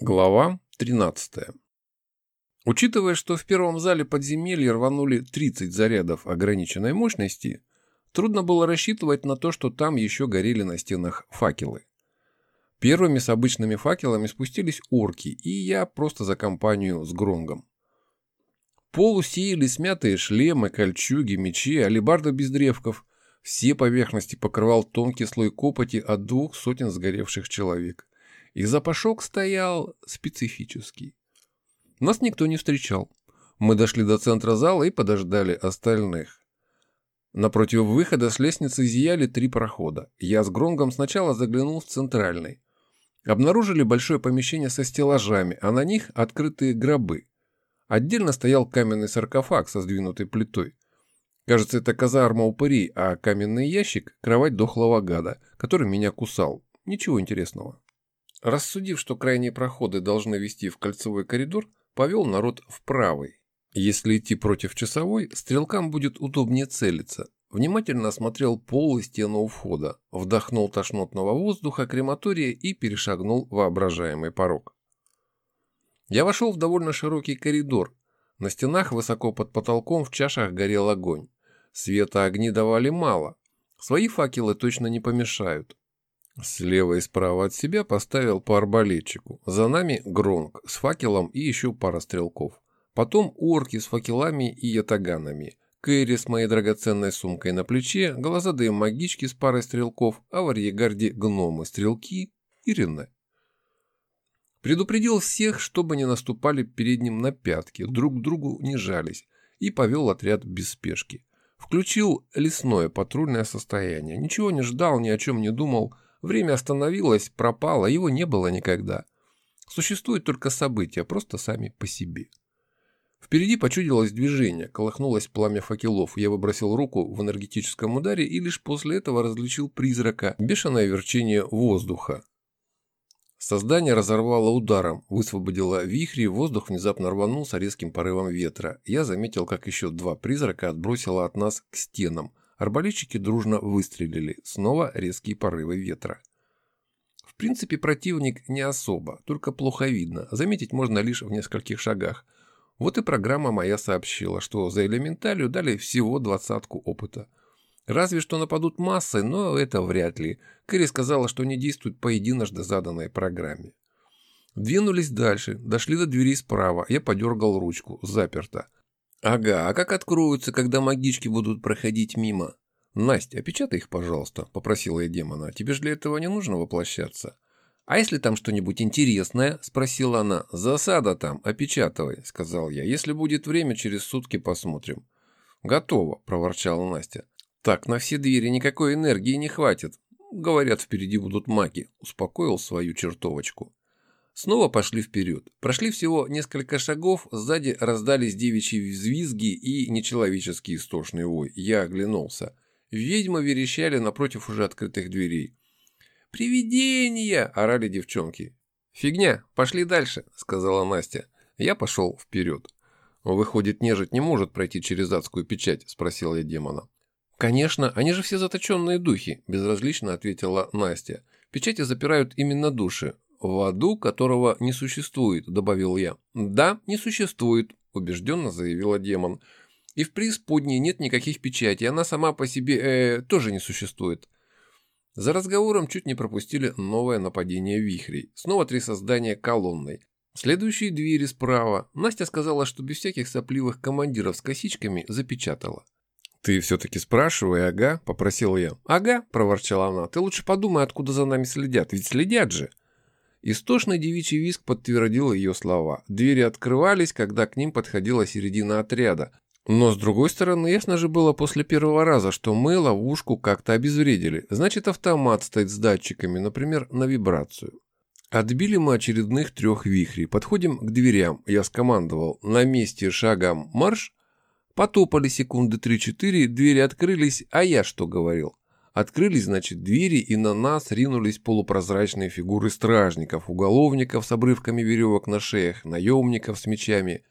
Глава 13. Учитывая, что в первом зале подземелья рванули 30 зарядов ограниченной мощности, трудно было рассчитывать на то, что там еще горели на стенах факелы. Первыми с обычными факелами спустились орки, и я просто за компанию с Гронгом. Пол усеяли смятые шлемы, кольчуги, мечи, алебарды без древков. Все поверхности покрывал тонкий слой копоти от двух сотен сгоревших человек – и запашок стоял специфический. Нас никто не встречал. Мы дошли до центра зала и подождали остальных. Напротив выхода с лестницы зияли три прохода. Я с Гронгом сначала заглянул в центральный. Обнаружили большое помещение со стеллажами, а на них открытые гробы. Отдельно стоял каменный саркофаг со сдвинутой плитой. Кажется, это казарма упырей, а каменный ящик – кровать дохлого гада, который меня кусал. Ничего интересного. Рассудив, что крайние проходы должны вести в кольцевой коридор, повел народ в правый. Если идти против часовой, стрелкам будет удобнее целиться. Внимательно осмотрел пол и стену у входа, вдохнул тошнотного воздуха крематория и перешагнул воображаемый порог. Я вошел в довольно широкий коридор. На стенах высоко под потолком в чашах горел огонь. Света огни давали мало. Свои факелы точно не помешают. Слева и справа от себя поставил по арбалетчику. За нами Гронг с факелом и еще пара стрелков. Потом орки с факелами и ятаганами. Кэрри с моей драгоценной сумкой на плече, глазадые магички с парой стрелков, а в арьегарде гномы, стрелки и Рене. Предупредил всех, чтобы не наступали перед ним на пятки, друг к другу не жались, и повел отряд без спешки. Включил лесное патрульное состояние, ничего не ждал, ни о чем не думал, Время остановилось, пропало, его не было никогда. Существуют только события, просто сами по себе. Впереди почудилось движение, колыхнулось пламя факелов. Я выбросил руку в энергетическом ударе и лишь после этого различил призрака, бешеное верчение воздуха. Создание разорвало ударом, высвободило вихри, воздух внезапно рванулся резким порывом ветра. Я заметил, как еще два призрака отбросило от нас к стенам – Арбалетчики дружно выстрелили, снова резкие порывы ветра. В принципе, противник не особо, только плохо видно, заметить можно лишь в нескольких шагах. Вот и программа моя сообщила, что за элементалью дали всего двадцатку опыта. Разве что нападут массы, но это вряд ли. Кэрри сказала, что не действует по единожды заданной программе. Двинулись дальше, дошли до двери справа, я подергал ручку, заперто. «Ага, а как откроются, когда магички будут проходить мимо?» «Настя, опечатай их, пожалуйста», – попросила я демона. «Тебе же для этого не нужно воплощаться». «А если там что-нибудь интересное?» – спросила она. «Засада там, опечатывай», – сказал я. «Если будет время, через сутки посмотрим». «Готово», – проворчала Настя. «Так, на все двери никакой энергии не хватит. Говорят, впереди будут маги», – успокоил свою чертовочку. Снова пошли вперед. Прошли всего несколько шагов, сзади раздались девичьи взвизги и нечеловеческий истошный вой. Я оглянулся. Ведьмы верещали напротив уже открытых дверей. «Привидения!» – орали девчонки. «Фигня, пошли дальше», – сказала Настя. Я пошел вперед. «Выходит, нежить не может пройти через адскую печать?» – спросил я демона. «Конечно, они же все заточенные духи», – безразлично ответила Настя. «Печати запирают именно души. «В аду, которого не существует», — добавил я. «Да, не существует», — убежденно заявила демон. «И в преисподней нет никаких печатей, она сама по себе э, тоже не существует». За разговором чуть не пропустили новое нападение вихрей. Снова три создания колонной. Следующие двери справа. Настя сказала, что без всяких сопливых командиров с косичками запечатала. «Ты все-таки спрашивай, ага?» – попросил я. «Ага», – проворчала она. «Ты лучше подумай, откуда за нами следят. Ведь следят же». Истошный девичий виск подтвердил ее слова. Двери открывались, когда к ним подходила середина отряда. Но с другой стороны, ясно же было после первого раза, что мы ловушку как-то обезвредили. Значит, автомат стоит с датчиками, например, на вибрацию. Отбили мы очередных трех вихрей. Подходим к дверям. Я скомандовал «на месте шагом марш». Потопали секунды 3-4, двери открылись, а я что говорил? Открылись, значит, двери, и на нас ринулись полупрозрачные фигуры стражников, уголовников с обрывками веревок на шеях, наемников с мечами.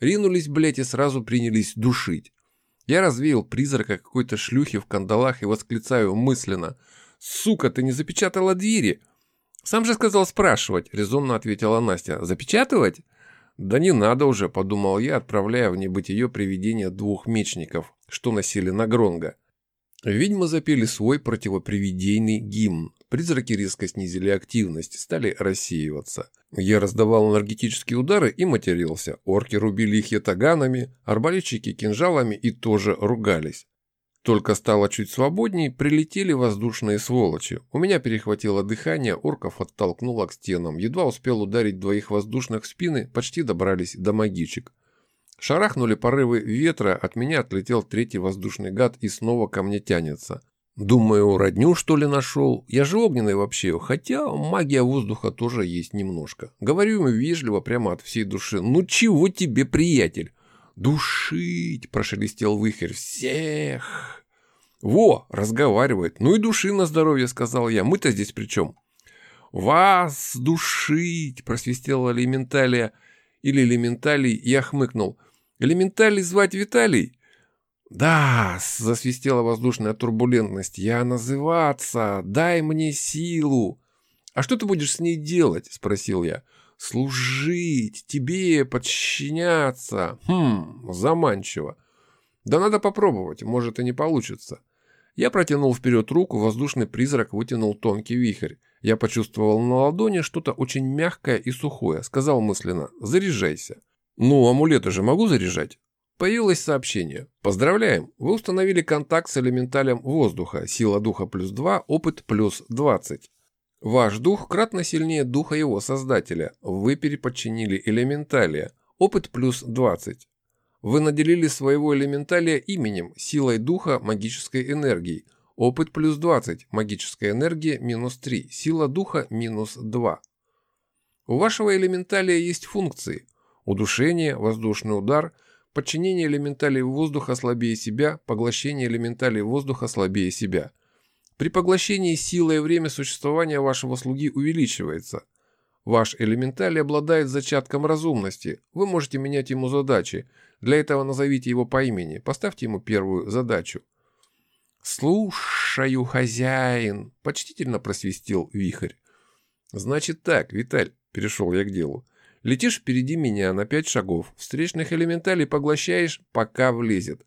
Ринулись, блядь, и сразу принялись душить. Я развеял призрака какой-то шлюхи в кандалах и восклицаю мысленно. «Сука, ты не запечатала двери!» «Сам же сказал спрашивать», – резонно ответила Настя. «Запечатывать?» «Да не надо уже», – подумал я, отправляя в небытие привидения двух мечников, что носили на Гронга. Ведьмы запели свой противопривидейный гимн. Призраки резко снизили активность, стали рассеиваться. Я раздавал энергетические удары и матерился. Орки рубили их ятаганами, арбалетчики кинжалами и тоже ругались. Только стало чуть свободней, прилетели воздушные сволочи. У меня перехватило дыхание, орков оттолкнуло к стенам. Едва успел ударить двоих воздушных в спины, почти добрались до магичек. Шарахнули порывы ветра, от меня отлетел третий воздушный гад и снова ко мне тянется. Думаю, родню что ли нашел? Я же огненный вообще, хотя магия воздуха тоже есть немножко. Говорю ему вежливо, прямо от всей души. Ну чего тебе, приятель? Душить, прошелестел выхер. Всех. Во, разговаривает. Ну и души на здоровье, сказал я. Мы-то здесь при чем? Вас душить, просвистела элементалия. Или элементалий, я хмыкнул. Элементалий звать Виталий? Да, засвистела воздушная турбулентность. Я называться, дай мне силу. А что ты будешь с ней делать? Спросил я. Служить, тебе подчиняться. Хм, заманчиво. Да надо попробовать, может и не получится. Я протянул вперед руку, воздушный призрак вытянул тонкий вихрь. Я почувствовал на ладони что-то очень мягкое и сухое. Сказал мысленно «Заряжайся». «Ну, амулеты же могу заряжать?» Появилось сообщение. Поздравляем, вы установили контакт с элементалем воздуха. Сила духа плюс 2, опыт плюс 20. Ваш дух кратно сильнее духа его создателя. Вы переподчинили элементалия. Опыт плюс 20. Вы наделили своего элементалия именем, силой духа, магической энергией. Опыт плюс 20, магическая энергия минус 3, сила духа минус 2. У вашего элементалия есть функции. Удушение, воздушный удар – Подчинение элементалей воздуха слабее себя, поглощение элементалей воздуха слабее себя. При поглощении сила и время существования вашего слуги увеличивается. Ваш элементаль обладает зачатком разумности. Вы можете менять ему задачи. Для этого назовите его по имени. Поставьте ему первую задачу. «Слушаю, хозяин!» – почтительно просвистел вихрь. «Значит так, Виталь», – перешел я к делу. Летишь впереди меня на пять шагов, встречных элементалей поглощаешь, пока влезет.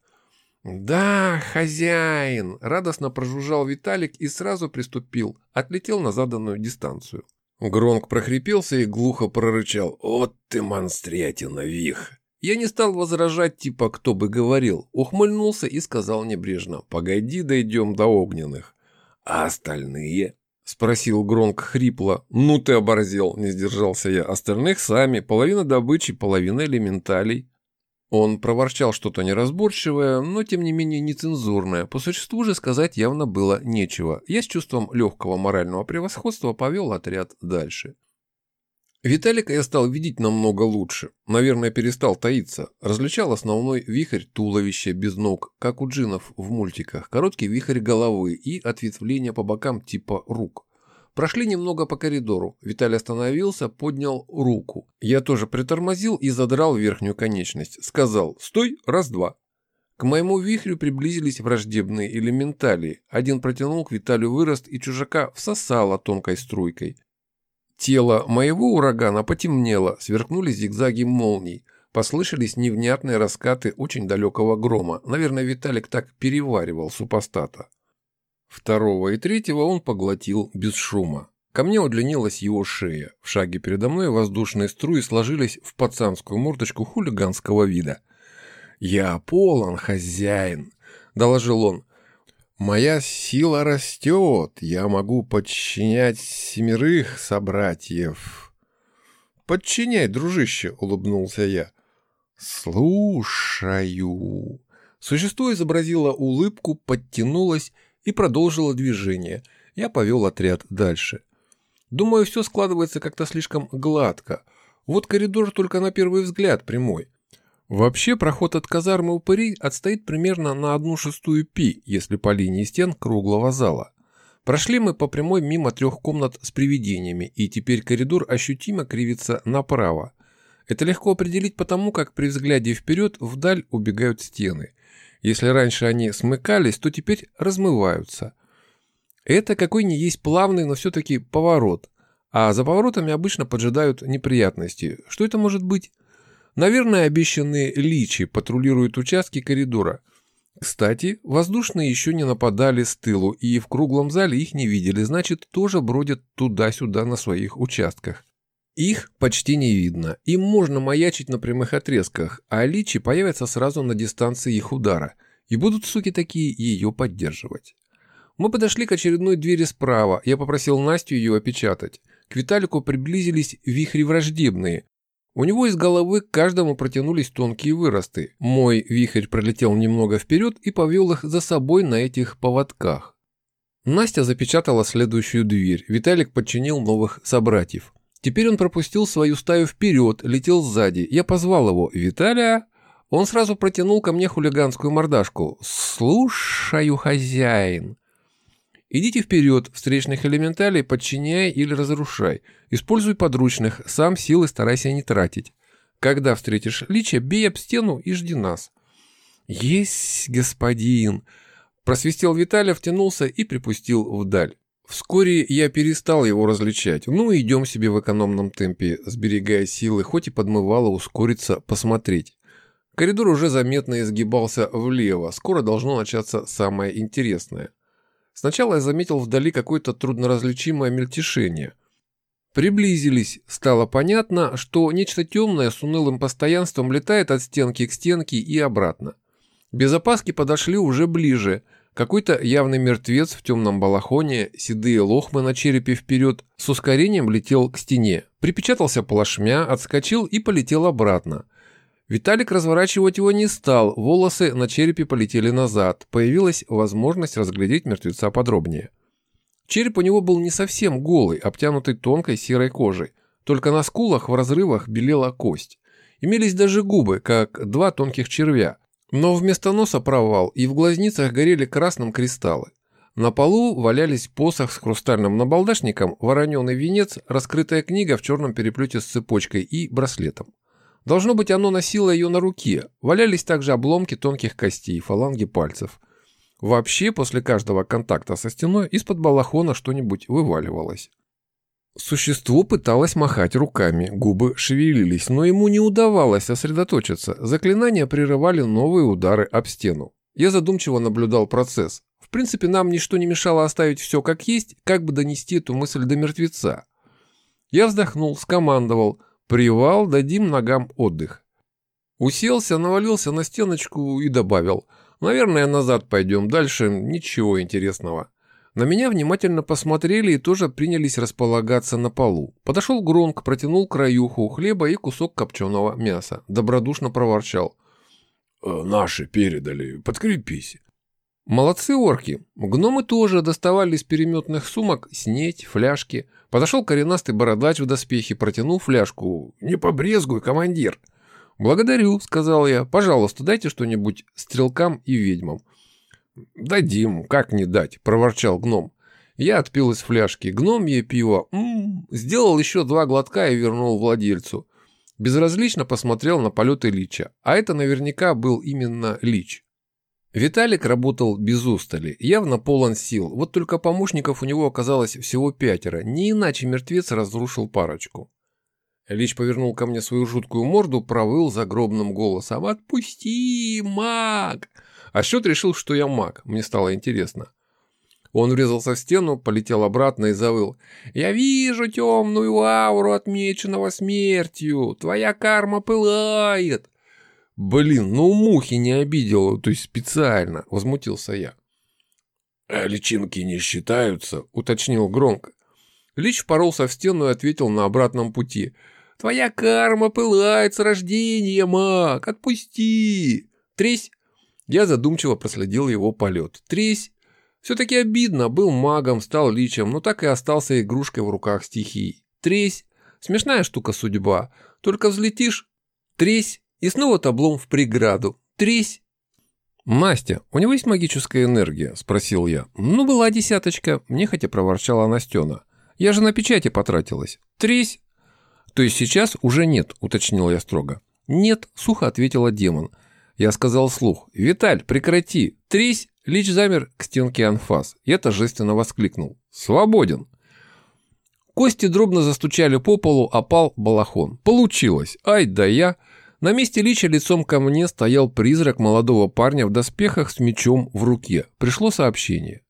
«Да, хозяин!» – радостно прожужжал Виталик и сразу приступил, отлетел на заданную дистанцию. Гронк прохрипелся и глухо прорычал. «Вот ты монстрятина, Вих!» Я не стал возражать, типа кто бы говорил, ухмыльнулся и сказал небрежно. «Погоди, дойдем до огненных». «А остальные?» – спросил Гронк хрипло. «Ну ты оборзел!» – не сдержался я. «Остальных сами. Половина добычи, половина элементалей». Он проворчал что-то неразборчивое, но тем не менее нецензурное. По существу же сказать явно было нечего. Я с чувством легкого морального превосходства повел отряд дальше. Виталика я стал видеть намного лучше. Наверное, перестал таиться. Различал основной вихрь туловища без ног, как у джинов в мультиках, короткий вихрь головы и ответвления по бокам типа рук. Прошли немного по коридору. Виталий остановился, поднял руку. Я тоже притормозил и задрал верхнюю конечность. Сказал «Стой, раз-два». К моему вихрю приблизились враждебные элементали. Один протянул к Виталию вырост и чужака всосало тонкой струйкой. Тело моего урагана потемнело, сверкнули зигзаги молний, послышались невнятные раскаты очень далекого грома. Наверное, Виталик так переваривал супостата. Второго и третьего он поглотил без шума. Ко мне удлинилась его шея. В шаге передо мной воздушные струи сложились в пацанскую мордочку хулиганского вида. «Я полон, хозяин», — доложил он. Моя сила растет, я могу подчинять семерых собратьев. Подчиняй, дружище, улыбнулся я. Слушаю. Существо изобразило улыбку, подтянулось и продолжило движение. Я повел отряд дальше. Думаю, все складывается как-то слишком гладко. Вот коридор только на первый взгляд прямой. Вообще, проход от казармы упырей отстоит примерно на одну шестую пи, если по линии стен круглого зала. Прошли мы по прямой мимо трех комнат с привидениями, и теперь коридор ощутимо кривится направо. Это легко определить потому, как при взгляде вперед вдаль убегают стены. Если раньше они смыкались, то теперь размываются. Это какой ни есть плавный, но все-таки поворот. А за поворотами обычно поджидают неприятности. Что это может быть? Наверное, обещанные личи патрулируют участки коридора. Кстати, воздушные еще не нападали с тылу, и в круглом зале их не видели, значит, тоже бродят туда-сюда на своих участках. Их почти не видно, им можно маячить на прямых отрезках, а личи появятся сразу на дистанции их удара, и будут, суки такие, ее поддерживать. Мы подошли к очередной двери справа, я попросил Настю ее опечатать. К Виталику приблизились вихри враждебные, у него из головы к каждому протянулись тонкие выросты. Мой вихрь пролетел немного вперед и повел их за собой на этих поводках. Настя запечатала следующую дверь. Виталик подчинил новых собратьев. Теперь он пропустил свою стаю вперед, летел сзади. Я позвал его «Виталя!». Он сразу протянул ко мне хулиганскую мордашку. «Слушаю, хозяин!» Идите вперед, встречных элементалей подчиняй или разрушай. Используй подручных, сам силы старайся не тратить. Когда встретишь лича, бей об стену и жди нас. Есть, господин. Просвистел Виталий, втянулся и припустил вдаль. Вскоре я перестал его различать. Ну, идем себе в экономном темпе, сберегая силы, хоть и подмывало ускориться, посмотреть. Коридор уже заметно изгибался влево. Скоро должно начаться самое интересное. Сначала я заметил вдали какое-то трудноразличимое мельтешение. Приблизились, стало понятно, что нечто темное с унылым постоянством летает от стенки к стенке и обратно. Без опаски подошли уже ближе. Какой-то явный мертвец в темном балахоне, седые лохмы на черепе вперед, с ускорением летел к стене. Припечатался плашмя, отскочил и полетел обратно. Виталик разворачивать его не стал, волосы на черепе полетели назад, появилась возможность разглядеть мертвеца подробнее. Череп у него был не совсем голый, обтянутый тонкой серой кожей, только на скулах в разрывах белела кость. Имелись даже губы, как два тонких червя, но вместо носа провал, и в глазницах горели красным кристаллы. На полу валялись посох с хрустальным набалдашником, вороненый венец, раскрытая книга в черном переплете с цепочкой и браслетом. Должно быть, оно носило ее на руке. Валялись также обломки тонких костей, фаланги пальцев. Вообще, после каждого контакта со стеной из-под балахона что-нибудь вываливалось. Существо пыталось махать руками, губы шевелились, но ему не удавалось сосредоточиться. Заклинания прерывали новые удары об стену. Я задумчиво наблюдал процесс. В принципе, нам ничто не мешало оставить все как есть, как бы донести эту мысль до мертвеца. Я вздохнул, скомандовал – Привал, дадим ногам отдых. Уселся, навалился на стеночку и добавил. Наверное, назад пойдем, дальше ничего интересного. На меня внимательно посмотрели и тоже принялись располагаться на полу. Подошел Гронк, протянул краюху хлеба и кусок копченого мяса. Добродушно проворчал. «Э, «Наши передали, подкрепись». Молодцы орки. Гномы тоже доставали из переметных сумок снеть, фляжки – Подошел коренастый бородач в доспехе, протянул фляжку. «Не побрезгуй, командир!» «Благодарю», — сказал я. «Пожалуйста, дайте что-нибудь стрелкам и ведьмам». «Дадим, как не дать», — проворчал гном. Я отпил из фляжки. Гномье пиво. М -м -м. Сделал еще два глотка и вернул владельцу. Безразлично посмотрел на полеты Лича. А это наверняка был именно Лич. Виталик работал без устали, явно полон сил, вот только помощников у него оказалось всего пятеро, не иначе мертвец разрушил парочку. Лич повернул ко мне свою жуткую морду, провыл загробным голосом «Отпусти, маг!» А счет решил, что я маг, мне стало интересно. Он врезался в стену, полетел обратно и завыл. «Я вижу темную ауру, отмеченного смертью! Твоя карма пылает!» Блин, ну мухи не обидел, то есть специально, возмутился я. «А личинки не считаются», — уточнил громко. Лич поролся в стену и ответил на обратном пути. «Твоя карма пылает с рождения, маг! Отпусти!» «Тресь!» Я задумчиво проследил его полет. «Тресь!» Все-таки обидно, был магом, стал личем, но так и остался игрушкой в руках стихий. «Тресь!» Смешная штука судьба. Только взлетишь, тресь, и снова таблом в преграду. Тресь. «Настя, у него есть магическая энергия?» – спросил я. «Ну, была десяточка», – нехотя проворчала Настена. «Я же на печати потратилась. Тресь!» «То есть сейчас уже нет», – уточнил я строго. «Нет», – сухо ответила демон. Я сказал вслух. «Виталь, прекрати! Тресь!» Лич замер к стенке анфас. Я торжественно воскликнул. «Свободен!» Кости дробно застучали по полу, опал балахон. Получилось. Ай да я. На месте Лича лицом ко мне стоял призрак молодого парня в доспехах с мечом в руке. Пришло сообщение.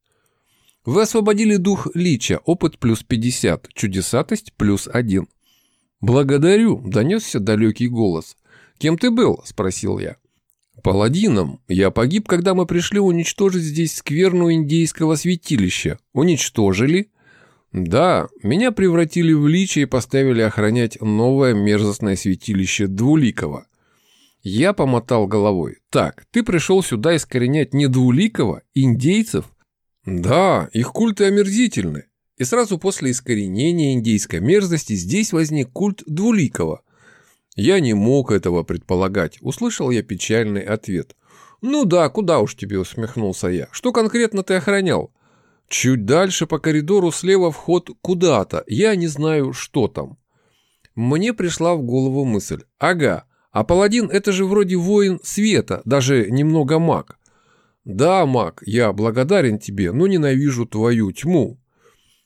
Вы освободили дух Лича, опыт плюс 50, чудесатость плюс 1. «Благодарю», — донесся далекий голос. «Кем ты был?» — спросил я. «Паладином. Я погиб, когда мы пришли уничтожить здесь скверну индейского святилища. Уничтожили?» «Да, меня превратили в лича и поставили охранять новое мерзостное святилище Двуликого». Я помотал головой. «Так, ты пришел сюда искоренять не Двуликого, индейцев?» «Да, их культы омерзительны. И сразу после искоренения индейской мерзости здесь возник культ Двуликого. Я не мог этого предполагать, услышал я печальный ответ. «Ну да, куда уж тебе», усмехнулся я. «Что конкретно ты охранял?» «Чуть дальше по коридору слева вход куда-то, я не знаю, что там». Мне пришла в голову мысль. «Ага, а паладин это же вроде воин света, даже немного маг». «Да, маг, я благодарен тебе, но ненавижу твою тьму».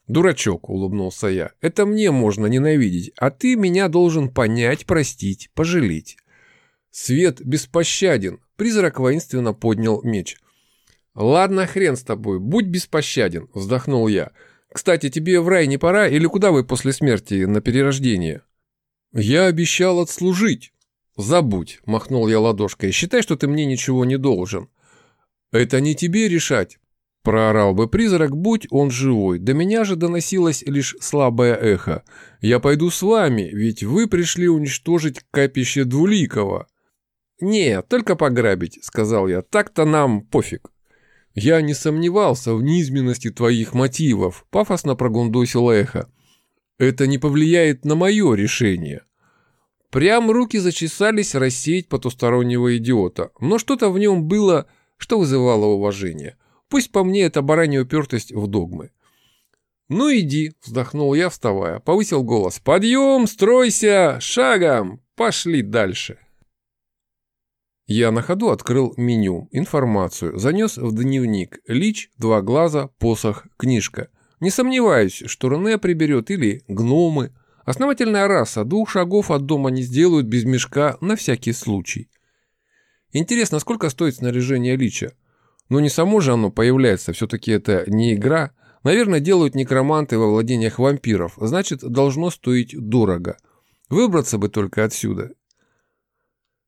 «Дурачок», — улыбнулся я, — «это мне можно ненавидеть, а ты меня должен понять, простить, пожалеть». Свет беспощаден. Призрак воинственно поднял меч. «Ладно, хрен с тобой, будь беспощаден», — вздохнул я. «Кстати, тебе в рай не пора или куда вы после смерти на перерождение?» «Я обещал отслужить». «Забудь», — махнул я ладошкой, — «считай, что ты мне ничего не должен». «Это не тебе решать», — проорал бы призрак, будь он живой. До меня же доносилось лишь слабое эхо. «Я пойду с вами, ведь вы пришли уничтожить капище Двуликова». «Нет, только пограбить», — сказал я. «Так-то нам пофиг». «Я не сомневался в низменности твоих мотивов», — пафосно прогундосило эхо. «Это не повлияет на мое решение». Прям руки зачесались рассеять потустороннего идиота, но что-то в нем было, что вызывало уважение. Пусть по мне это баранья упертость в догмы. «Ну иди», — вздохнул я, вставая, повысил голос. «Подъем, стройся, шагом, пошли дальше». Я на ходу открыл меню, информацию, занес в дневник, лич, два глаза, посох, книжка. Не сомневаюсь, что Рене приберет или гномы. Основательная раса, двух шагов от дома не сделают без мешка на всякий случай. Интересно, сколько стоит снаряжение лича? Ну не само же оно появляется, все-таки это не игра. Наверное, делают некроманты во владениях вампиров, значит, должно стоить дорого. Выбраться бы только отсюда.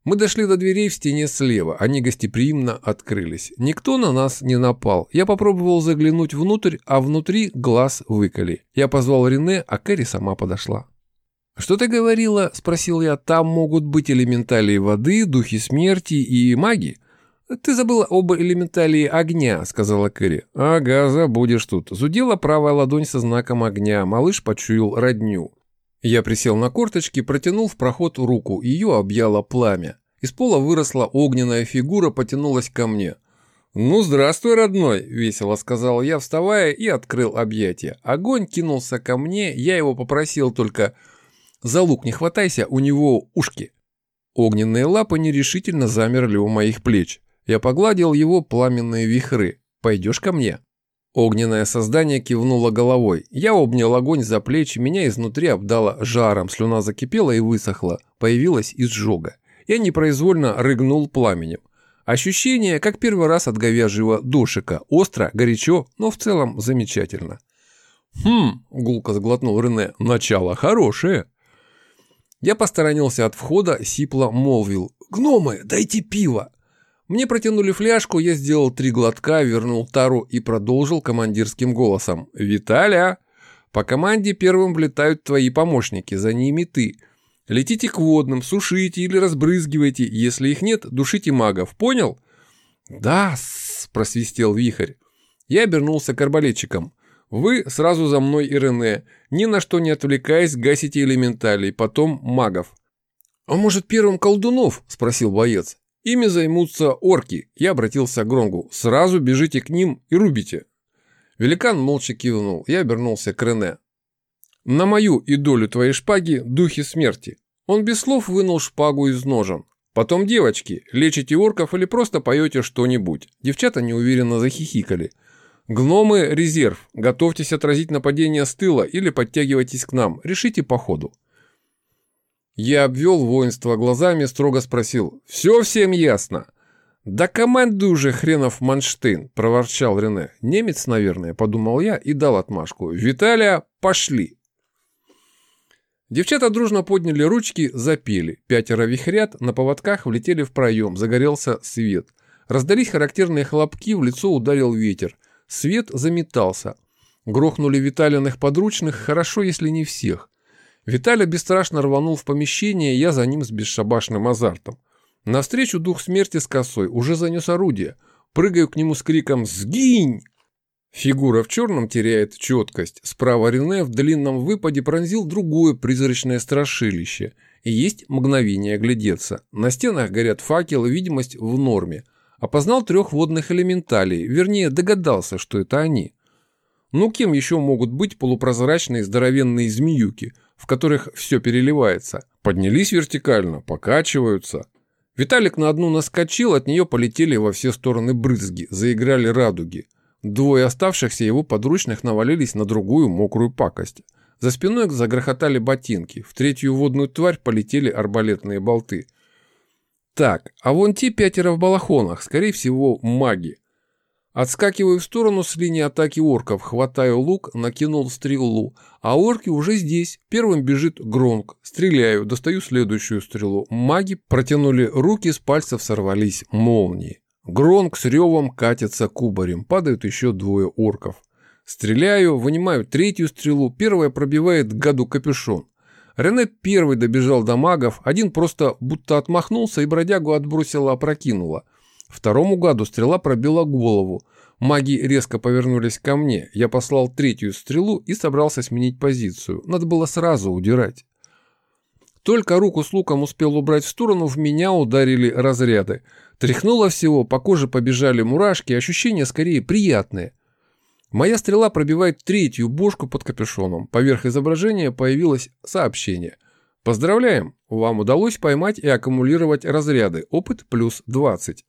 Мы дошли до дверей в стене слева, они гостеприимно открылись. Никто на нас не напал. Я попробовал заглянуть внутрь, а внутри глаз выколи. Я позвал Рене, а Кэрри сама подошла. «Что ты говорила?» – спросил я. «Там могут быть элементалии воды, духи смерти и маги?» «Ты забыла об элементалии огня», – сказала Кэрри. «Ага, забудешь тут». Зудела правая ладонь со знаком огня. Малыш почуял родню. Я присел на корточки, протянул в проход руку, ее объяло пламя. Из пола выросла огненная фигура, потянулась ко мне. «Ну, здравствуй, родной!» – весело сказал я, вставая и открыл объятия. Огонь кинулся ко мне, я его попросил только «За лук не хватайся, у него ушки». Огненные лапы нерешительно замерли у моих плеч. Я погладил его пламенные вихры. «Пойдешь ко мне?» Огненное создание кивнуло головой. Я обнял огонь за плечи, меня изнутри обдало жаром, слюна закипела и высохла, появилась изжога. Я непроизвольно рыгнул пламенем. Ощущение, как первый раз от говяжьего душика. Остро, горячо, но в целом замечательно. «Хм», — гулко сглотнул Рене, — «начало хорошее». Я посторонился от входа, сипло молвил. «Гномы, дайте пиво!» Мне протянули фляжку, я сделал три глотка, вернул тару и продолжил командирским голосом. «Виталя! По команде первым влетают твои помощники, за ними ты. Летите к водным, сушите или разбрызгивайте, если их нет, душите магов, понял?» «Да, — просвистел вихрь. Я обернулся к арбалетчикам. «Вы сразу за мной и Рене, ни на что не отвлекаясь, гасите элементалей, потом магов». «А может, первым колдунов?» – спросил боец. Ими займутся орки. Я обратился к Гронгу. Сразу бежите к ним и рубите. Великан молча кивнул. Я обернулся к Рене. На мою и долю твоей шпаги духи смерти. Он без слов вынул шпагу из ножен. Потом, девочки, лечите орков или просто поете что-нибудь. Девчата неуверенно захихикали. Гномы – резерв. Готовьтесь отразить нападение с тыла или подтягивайтесь к нам. Решите по ходу. Я обвел воинство глазами, строго спросил. «Все всем ясно?» «Да командуй уже, хренов Манштейн!» – проворчал Рене. «Немец, наверное», – подумал я и дал отмашку. «Виталия, пошли!» Девчата дружно подняли ручки, запели. Пятеро вихрят на поводках влетели в проем, загорелся свет. Раздались характерные хлопки, в лицо ударил ветер. Свет заметался. Грохнули Виталиных подручных, хорошо, если не всех. Виталий бесстрашно рванул в помещение, я за ним с бесшабашным азартом. Навстречу дух смерти с косой уже занес орудие. Прыгаю к нему с криком «Сгинь!». Фигура в черном теряет четкость. Справа Рене в длинном выпаде пронзил другое призрачное страшилище. И есть мгновение глядеться. На стенах горят факелы, видимость в норме. Опознал трех водных элементалей, вернее догадался, что это они. Ну кем еще могут быть полупрозрачные здоровенные змеюки, в которых все переливается? Поднялись вертикально, покачиваются. Виталик на одну наскочил, от нее полетели во все стороны брызги, заиграли радуги. Двое оставшихся его подручных навалились на другую мокрую пакость. За спиной загрохотали ботинки, в третью водную тварь полетели арбалетные болты. Так, а вон те пятеро в балахонах, скорее всего, маги. Отскакиваю в сторону с линии атаки орков, хватаю лук, накинул стрелу. А орки уже здесь. Первым бежит Гронк. Стреляю, достаю следующую стрелу. Маги протянули руки, с пальцев сорвались молнии. Гронк с ревом катится кубарем. Падают еще двое орков. Стреляю, вынимаю третью стрелу. Первая пробивает гаду капюшон. Рене первый добежал до магов, один просто будто отмахнулся и бродягу отбросила опрокинула. Второму гаду стрела пробила голову. Маги резко повернулись ко мне. Я послал третью стрелу и собрался сменить позицию. Надо было сразу удирать. Только руку с луком успел убрать в сторону, в меня ударили разряды. Тряхнуло всего, по коже побежали мурашки, ощущения скорее приятные. Моя стрела пробивает третью бошку под капюшоном. Поверх изображения появилось сообщение. Поздравляем! Вам удалось поймать и аккумулировать разряды. Опыт плюс 20.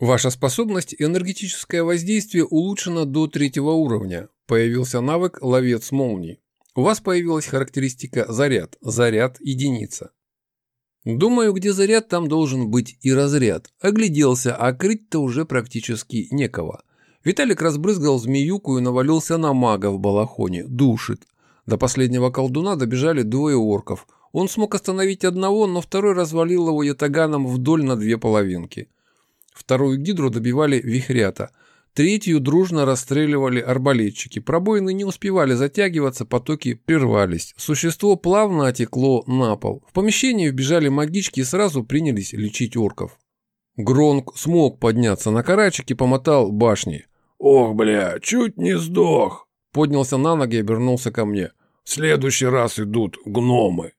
Ваша способность энергетическое воздействие улучшена до третьего уровня. Появился навык «Ловец молний». У вас появилась характеристика «Заряд». Заряд – единица. Думаю, где заряд, там должен быть и разряд. Огляделся, а крыть-то уже практически некого. Виталик разбрызгал змеюку и навалился на мага в балахоне. Душит. До последнего колдуна добежали двое орков. Он смог остановить одного, но второй развалил его ятаганом вдоль на две половинки. Вторую гидру добивали вихрята. Третью дружно расстреливали арбалетчики. Пробоины не успевали затягиваться, потоки прервались. Существо плавно отекло на пол. В помещение вбежали магички и сразу принялись лечить орков. Гронк смог подняться на карачек и помотал башни. «Ох, бля, чуть не сдох!» Поднялся на ноги и обернулся ко мне. «В следующий раз идут гномы!»